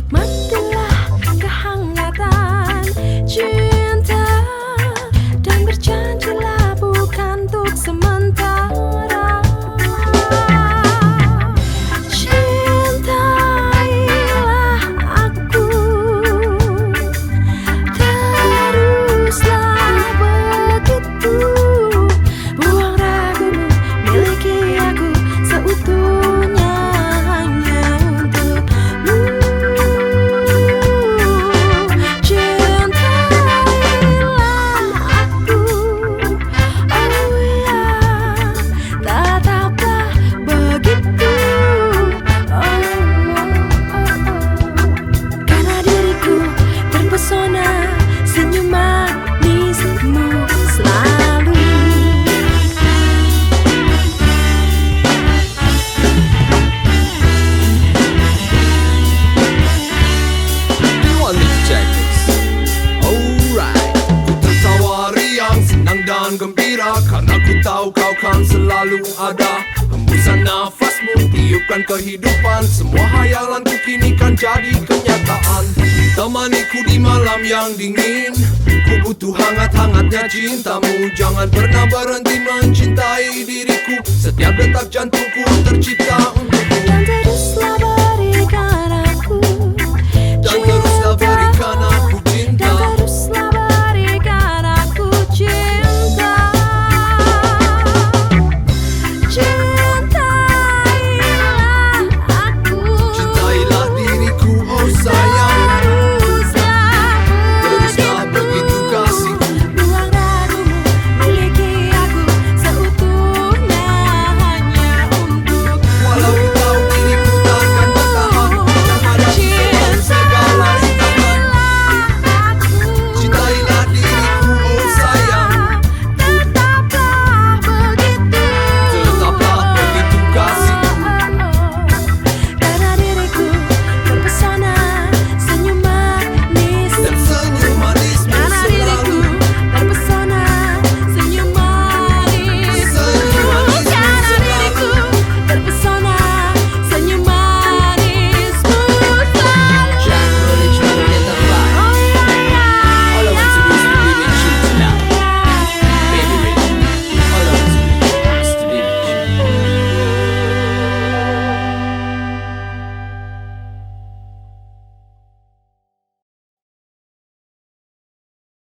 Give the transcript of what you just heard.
nikmatilah kehangatan cinta tahu kau kan selalu ada. Hembusan nafasmu tiupkan kehidupan. Semua hayalanku kini kan jadi kenyataan. Temaniku di malam yang dingin. Ku butuh hangat-hangatnya cintamu. Jangan pernah berhenti mencintai diriku. Setiap detak jantungku tercipta untukmu